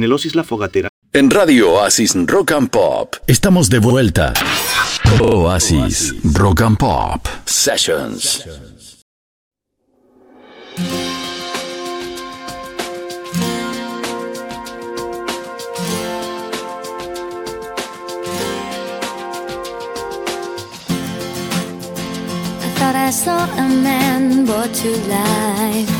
en el Oasis La Fogatera. En Radio Oasis Rock and Pop. Estamos de vuelta. Oasis, Rock and Pop Sessions. I saw a man brought to life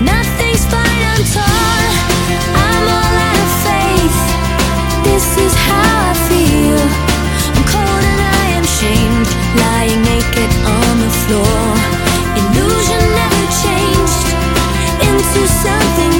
Nothing's fine, I'm torn. I'm all out of faith. This is how I feel. I'm cold and I am shamed, lying naked on the floor. Illusion never changed into something.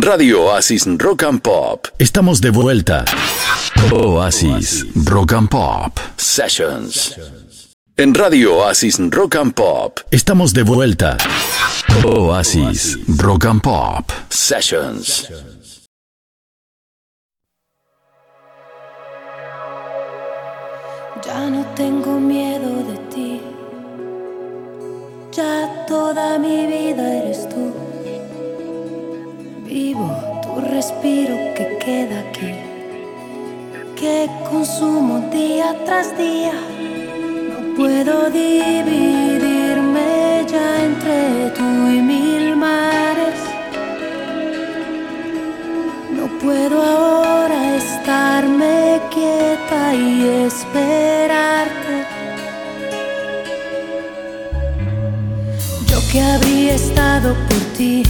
En Radio Oasis Rock and Pop estamos de vuelta. Oasis Rock and Pop Sessions. En Radio Oasis Rock and Pop estamos de vuelta. Oasis Rock and Pop Sessions. Ya no tengo miedo de ti. Ya toda mi vida eres tú. Vivo tu respiro que queda aquí. Que consumo día tras día. No puedo dividirme ya entre tú y mil mares. No puedo ahora estarme quieta y esperarte. Yo que habría estado por ti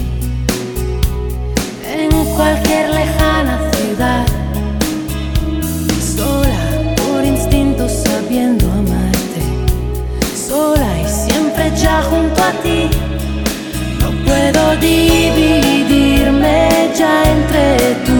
cualquier lejana ciudad, sola por instinto sabiendo amarte, sola y siempre ya junto a ti. No puedo dividirme ya entre tú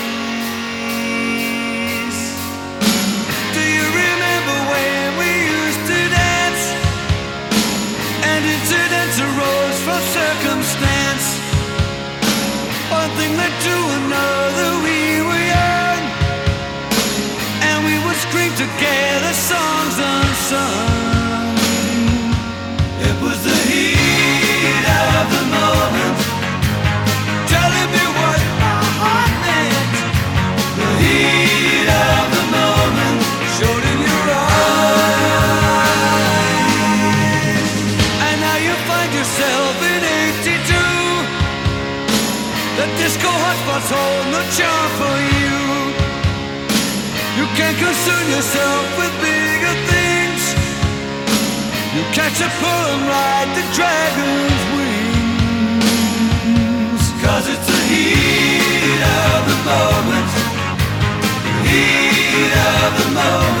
chore for you. You can't concern yourself with bigger things. You catch a pull and ride the dragon's wings. Cause it's the heat of the moment. The heat of the moment.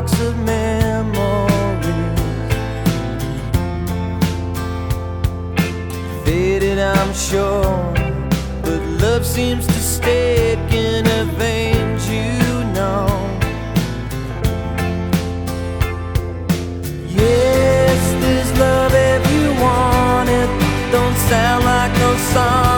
box of memories. Faded, I'm sure, but love seems to stick in a vein you know. Yes, there's love if you want it. Don't sound like no song.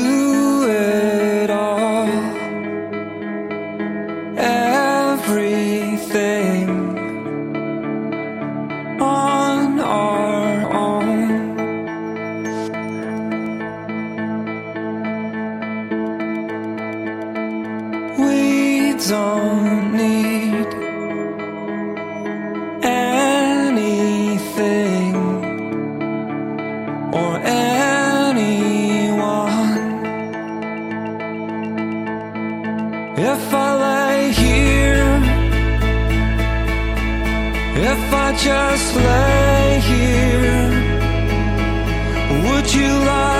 Just lay here? Would you like?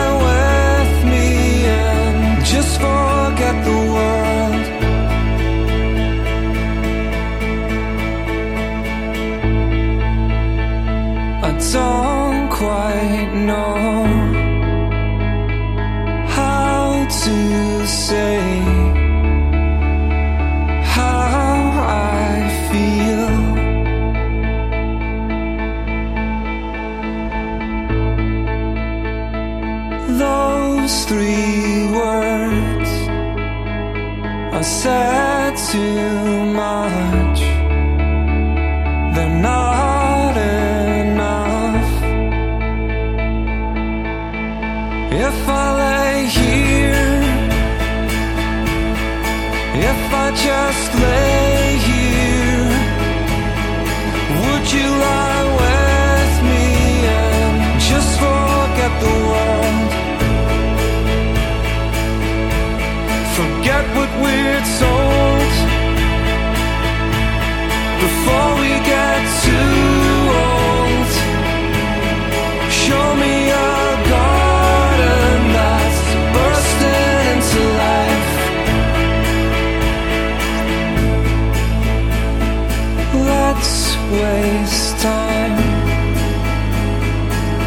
waste time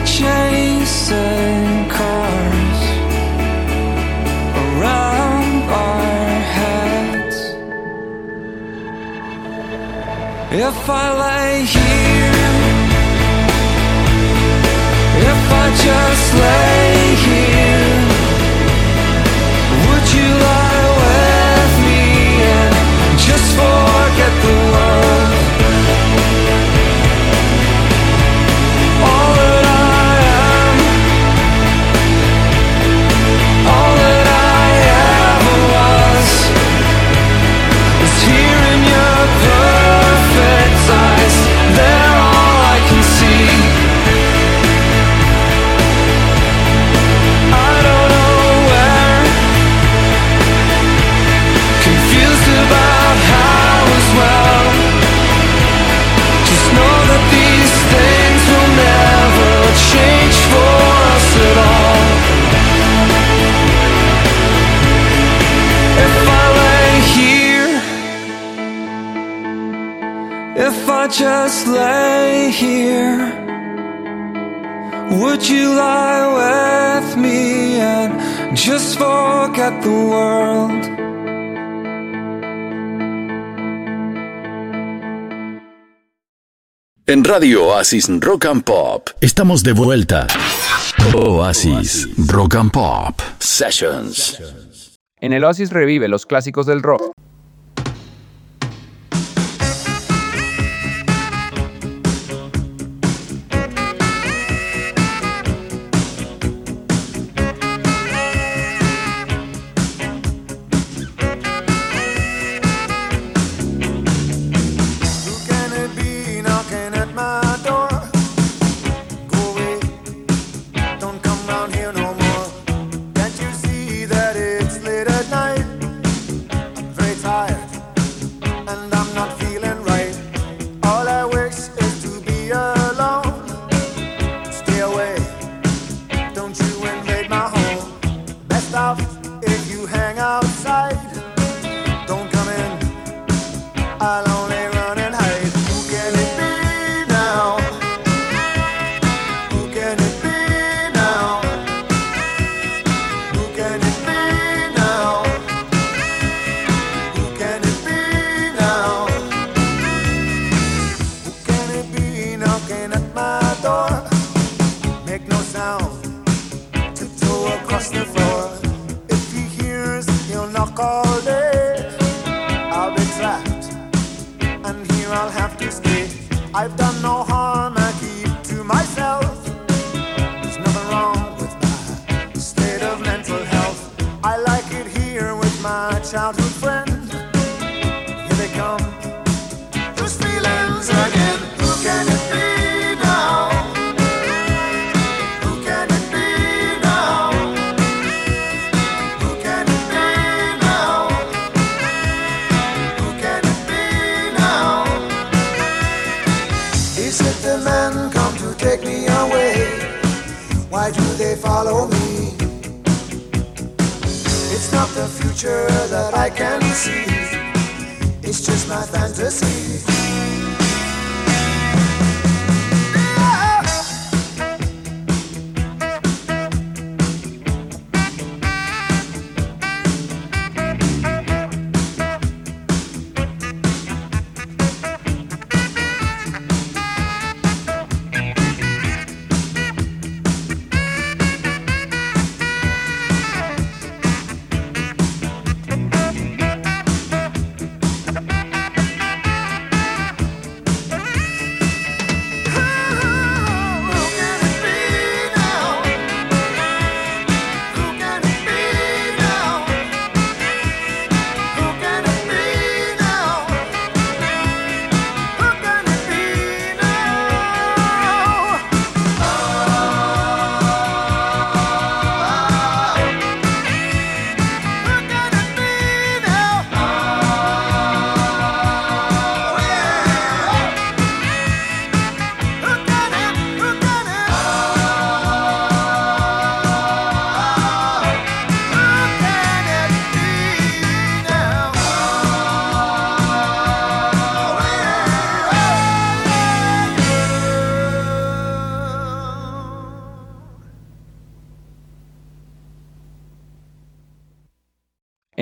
chasing cars around our heads. If I lay here, if I just lay here, would you lie with me and just forget the world? Just lay here? Would you lie with me and just forget the world? En Radio Oasis Rock and Pop estamos de vuelta. Oasis Rock and Pop Sessions. En el Oasis revive los clásicos del rock.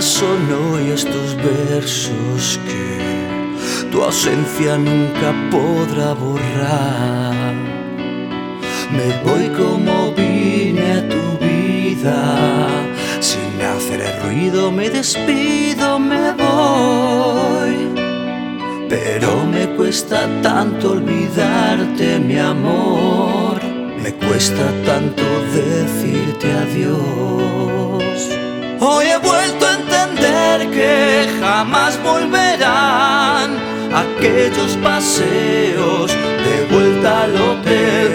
son hoy estos versos que tu ausencia nunca podrá borrar? Me voy como vine a tu vida, sin hacer el ruido me despido, me voy. Pero me cuesta tanto olvidarte, mi amor, me cuesta tanto decirte adiós. Hoy he vuelto en que jamás volverán aquellos paseos de vuelta al hotel.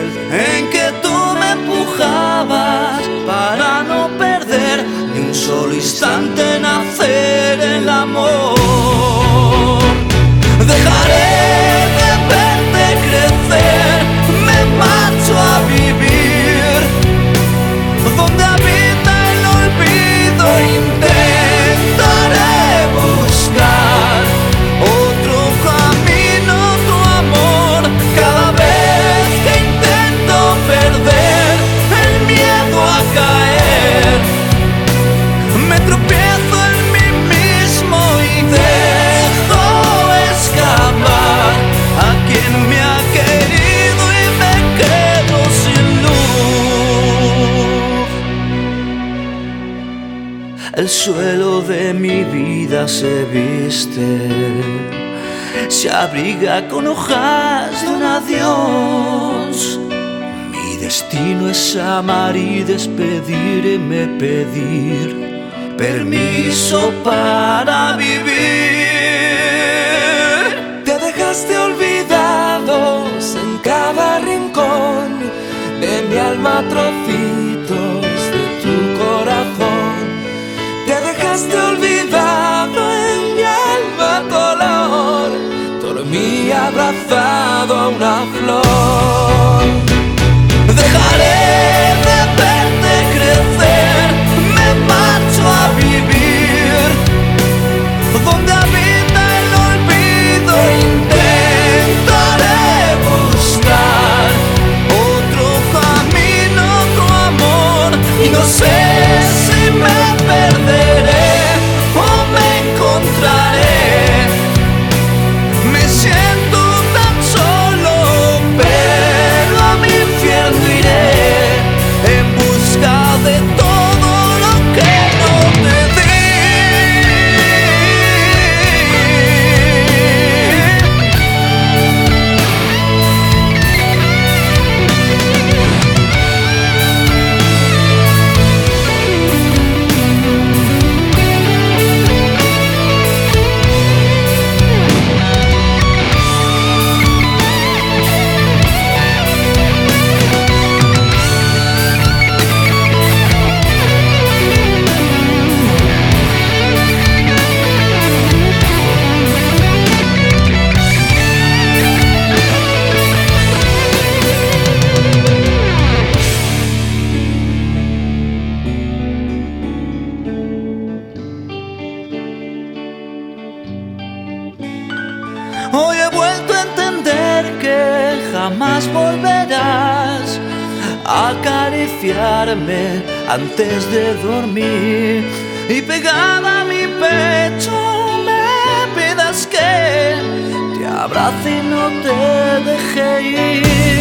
el suelo de mi vida se viste, se abriga con hojas de un adiós. Mi destino es amar y despedirme, pedir permiso para vivir. abrazado a una flor. antes de dormir y pegada a mi pecho me pidas que te abrace y no te deje ir.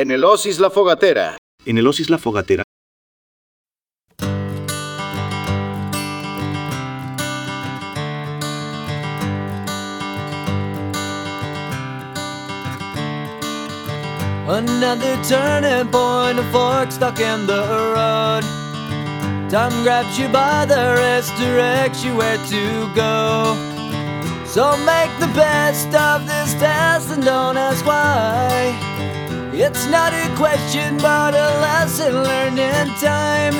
en el Osis La Fogatera. En el Osis La Fogatera. Another turning point, a fork stuck in the road. Time grabs you by the wrist, directs you where to go. So make the best of this test and don't ask why. It's not a question, but a lesson learned in time.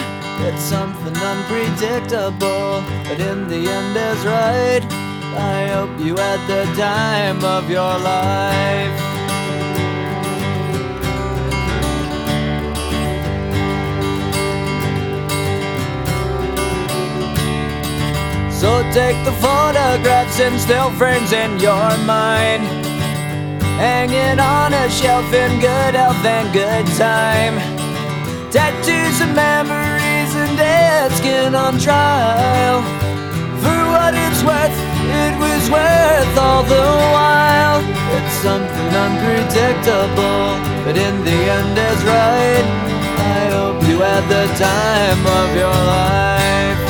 It's something unpredictable, but in the end is right. I hope you had the time of your life. So take the photographs and still frames in your mind. Hanging on a shelf in good health and good time. Tattoos and memories and dead skin on trial. For what it's worth, it was worth all the while. It's something unpredictable, but in the end is right. I hope you had the time of your life.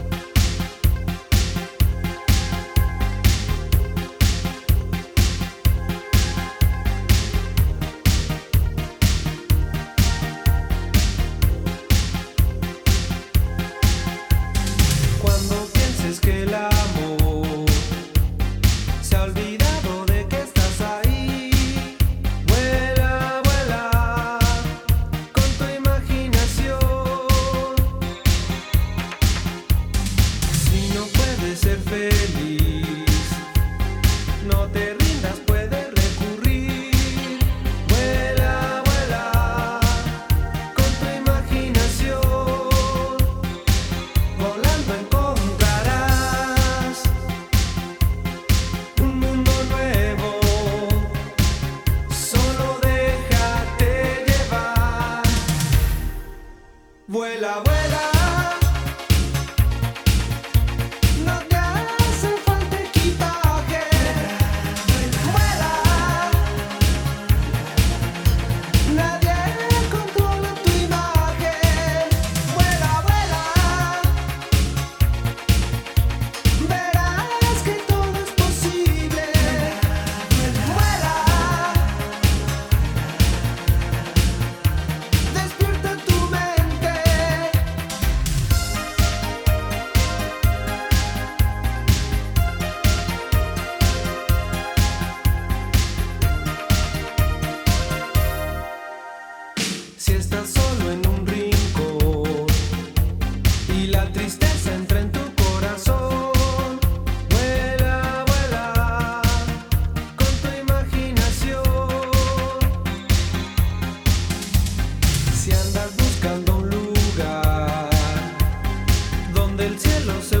So.